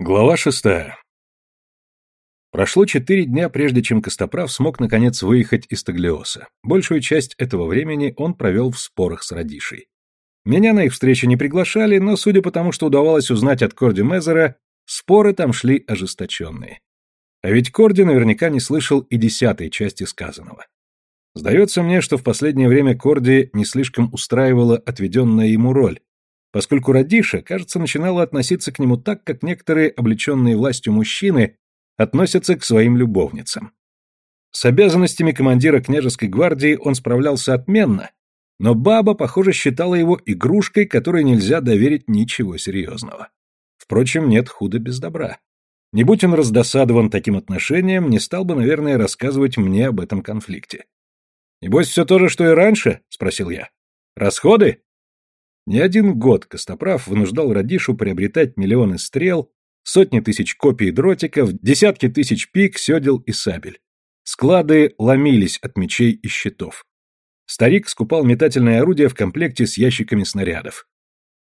Глава шестая. Прошло четыре дня, прежде чем Костоправ смог наконец выехать из Таглиоса. Большую часть этого времени он провел в спорах с Радишей. Меня на их встречи не приглашали, но, судя по тому, что удавалось узнать от Корди Мезера, споры там шли ожесточенные. А ведь Корди наверняка не слышал и десятой части сказанного. Сдается мне, что в последнее время Корди не слишком устраивала отведенная ему роль, поскольку Радиша, кажется, начинала относиться к нему так, как некоторые облеченные властью мужчины относятся к своим любовницам. С обязанностями командира княжеской гвардии он справлялся отменно, но баба, похоже, считала его игрушкой, которой нельзя доверить ничего серьезного. Впрочем, нет худа без добра. Не будь он раздосадован таким отношением, не стал бы, наверное, рассказывать мне об этом конфликте. «Небось, все то же, что и раньше?» — спросил я. «Расходы?» Не один год Костоправ вынуждал Радишу приобретать миллионы стрел, сотни тысяч копий дротиков, десятки тысяч пик, седел и сабель. Склады ломились от мечей и щитов. Старик скупал метательные орудия в комплекте с ящиками снарядов.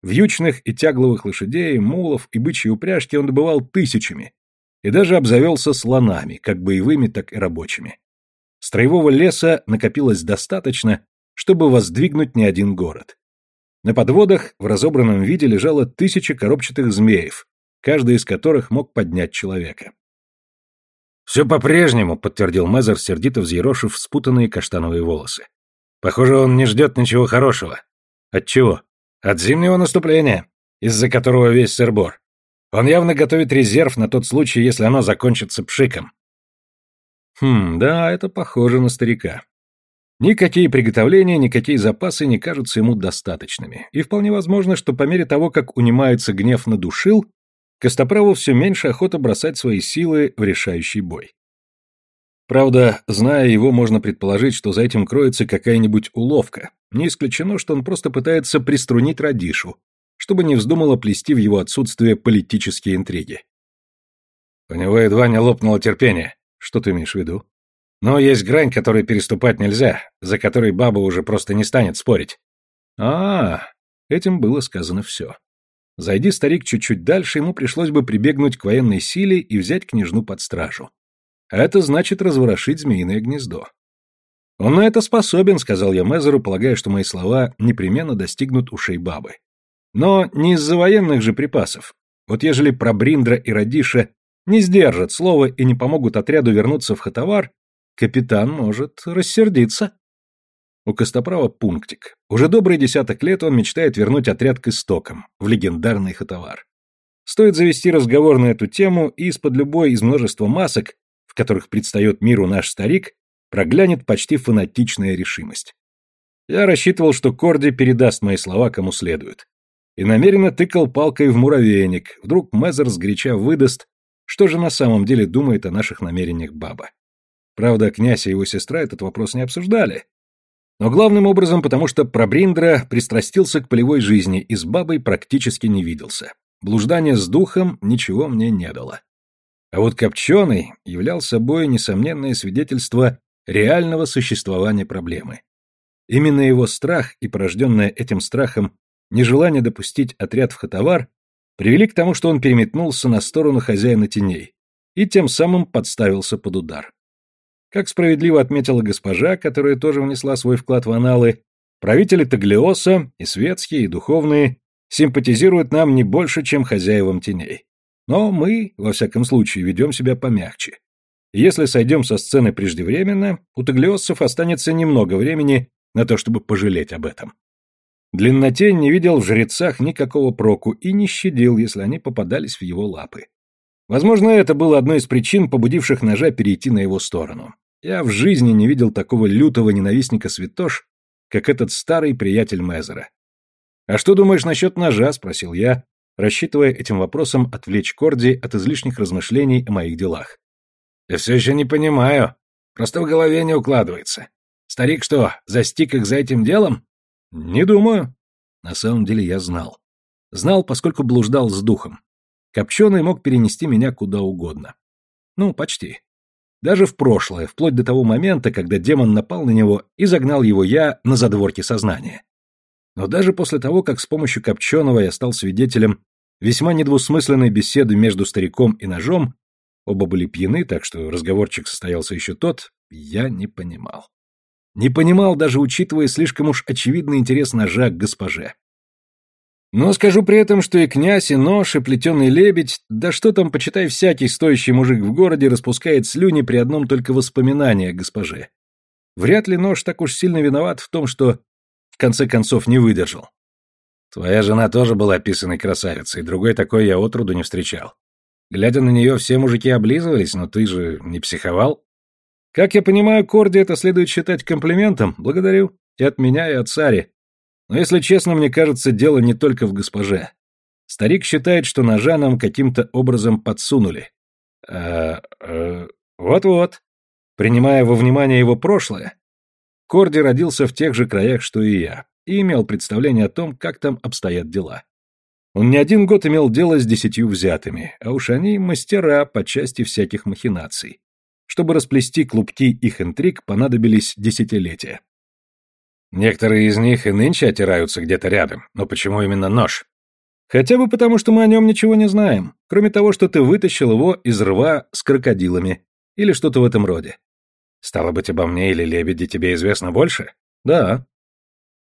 Вьючных и тягловых лошадей, мулов и бычьи упряжки он добывал тысячами и даже обзавелся слонами, как боевыми, так и рабочими. Строевого леса накопилось достаточно, чтобы воздвигнуть не один город. На подводах в разобранном виде лежало тысяча коробчатых змеев, каждый из которых мог поднять человека. «Все по-прежнему», — подтвердил Мезер, сердито взъерошив спутанные каштановые волосы. «Похоже, он не ждет ничего хорошего». «От чего?» «От зимнего наступления, из-за которого весь сырбор. Он явно готовит резерв на тот случай, если оно закончится пшиком». «Хм, да, это похоже на старика. Никакие приготовления, никакие запасы не кажутся ему достаточными, и вполне возможно, что по мере того, как унимается гнев на душил, Костоправу все меньше охота бросать свои силы в решающий бой. Правда, зная его, можно предположить, что за этим кроется какая-нибудь уловка. Не исключено, что он просто пытается приструнить Радишу, чтобы не вздумало плести в его отсутствие политические интриги. У него едва не лопнуло терпение. Что ты имеешь в виду? Но есть грань, которую переступать нельзя, за которой баба уже просто не станет спорить. А, -а, -а этим было сказано все. Зайди старик чуть-чуть дальше, ему пришлось бы прибегнуть к военной силе и взять княжну под стражу. А это значит разворошить змеиное гнездо. Он на это способен, сказал я Мезеру, полагая, что мои слова непременно достигнут ушей бабы. Но не из-за военных же припасов. Вот ежели Пробриндра и Радиша не сдержат слова и не помогут отряду вернуться в Хатавар, Капитан может рассердиться. У Костоправа пунктик. Уже добрый десяток лет он мечтает вернуть отряд к истокам, в легендарный Хатавар. Стоит завести разговор на эту тему, и из-под любой из множества масок, в которых предстает миру наш старик, проглянет почти фанатичная решимость. Я рассчитывал, что Корди передаст мои слова кому следует. И намеренно тыкал палкой в муравейник, вдруг Мезер сгоряча выдаст, что же на самом деле думает о наших намерениях баба. Правда, князь и его сестра этот вопрос не обсуждали. Но главным образом потому, что Пробриндра пристрастился к полевой жизни и с бабой практически не виделся. Блуждание с духом ничего мне не дало. А вот Копченый являл собой несомненное свидетельство реального существования проблемы. Именно его страх и порожденное этим страхом нежелание допустить отряд в Хатавар привели к тому, что он переметнулся на сторону хозяина теней и тем самым подставился под удар. Как справедливо отметила госпожа, которая тоже внесла свой вклад в аналы, правители Таглиоса, и светские, и духовные, симпатизируют нам не больше, чем хозяевам теней. Но мы, во всяком случае, ведем себя помягче. если сойдем со сцены преждевременно, у таглиоссов останется немного времени на то, чтобы пожалеть об этом. Длиннотень не видел в жрецах никакого проку и не щадил, если они попадались в его лапы. Возможно, это было одной из причин, побудивших ножа перейти на его сторону. Я в жизни не видел такого лютого ненавистника святош, как этот старый приятель Мезера. «А что думаешь насчет ножа?» — спросил я, рассчитывая этим вопросом отвлечь Корди от излишних размышлений о моих делах. «Я все еще не понимаю. Просто в голове не укладывается. Старик что, застиг их за этим делом?» «Не думаю». На самом деле я знал. Знал, поскольку блуждал с духом. Копченый мог перенести меня куда угодно. Ну, почти. Даже в прошлое, вплоть до того момента, когда демон напал на него и загнал его я на задворки сознания. Но даже после того, как с помощью Копченого я стал свидетелем весьма недвусмысленной беседы между стариком и ножом, оба были пьяны, так что разговорчик состоялся еще тот, я не понимал. Не понимал, даже учитывая слишком уж очевидный интерес ножа к госпоже. Но скажу при этом, что и князь, и нож, и плетеный лебедь, да что там, почитай, всякий стоящий мужик в городе распускает слюни при одном только воспоминании о госпоже. Вряд ли нож так уж сильно виноват в том, что в конце концов не выдержал. Твоя жена тоже была описанной красавицей, другой такой я отроду не встречал. Глядя на нее, все мужики облизывались, но ты же не психовал? Как я понимаю, Корди это следует считать комплиментом, благодарю. И от меня, и от Сари. Но если честно, мне кажется, дело не только в госпоже. Старик считает, что ножа нам каким-то образом подсунули. А, э, вот-вот. Принимая во внимание его прошлое, Корди родился в тех же краях, что и я, и имел представление о том, как там обстоят дела. Он не один год имел дело с десятью взятыми, а уж они мастера по части всяких махинаций. Чтобы расплести клубки их интриг, понадобились десятилетия. Некоторые из них и нынче отираются где-то рядом, но почему именно нож? Хотя бы потому, что мы о нем ничего не знаем, кроме того, что ты вытащил его из рва с крокодилами, или что-то в этом роде. Стало быть, обо мне или лебеде тебе известно больше? Да.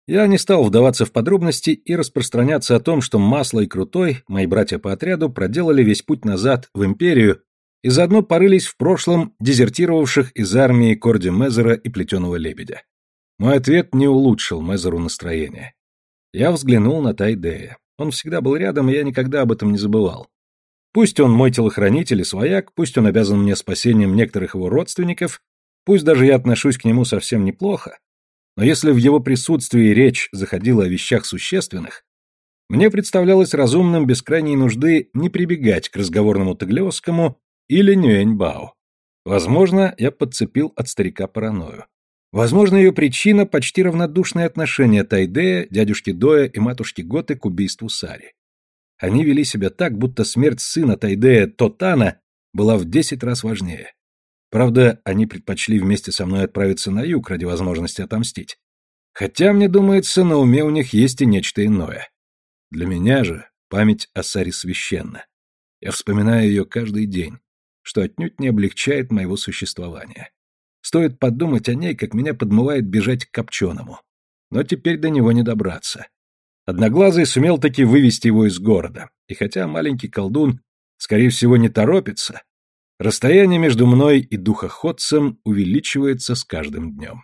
Я не стал вдаваться в подробности и распространяться о том, что Масло и Крутой, мои братья по отряду, проделали весь путь назад в Империю и заодно порылись в прошлом дезертировавших из армии Корди Мезера и Плетеного Лебедя. Мой ответ не улучшил Мезеру настроение. Я взглянул на Тайдея. Он всегда был рядом, и я никогда об этом не забывал. Пусть он мой телохранитель и свояк, пусть он обязан мне спасением некоторых его родственников, пусть даже я отношусь к нему совсем неплохо, но если в его присутствии речь заходила о вещах существенных, мне представлялось разумным без крайней нужды не прибегать к разговорному Таглиосскому или Нюэньбао. Возможно, я подцепил от старика паранойю. Возможно, ее причина – почти равнодушное отношение Тайдея, дядюшки Доя и матушки Готы к убийству Сари. Они вели себя так, будто смерть сына Тайдея Тотана была в десять раз важнее. Правда, они предпочли вместе со мной отправиться на юг ради возможности отомстить. Хотя, мне думается, на уме у них есть и нечто иное. Для меня же память о Саре священна. Я вспоминаю ее каждый день, что отнюдь не облегчает моего существования. Стоит подумать о ней, как меня подмывает бежать к Копченому. Но теперь до него не добраться. Одноглазый сумел таки вывести его из города, и хотя маленький колдун, скорее всего, не торопится, расстояние между мной и духоходцем увеличивается с каждым днем.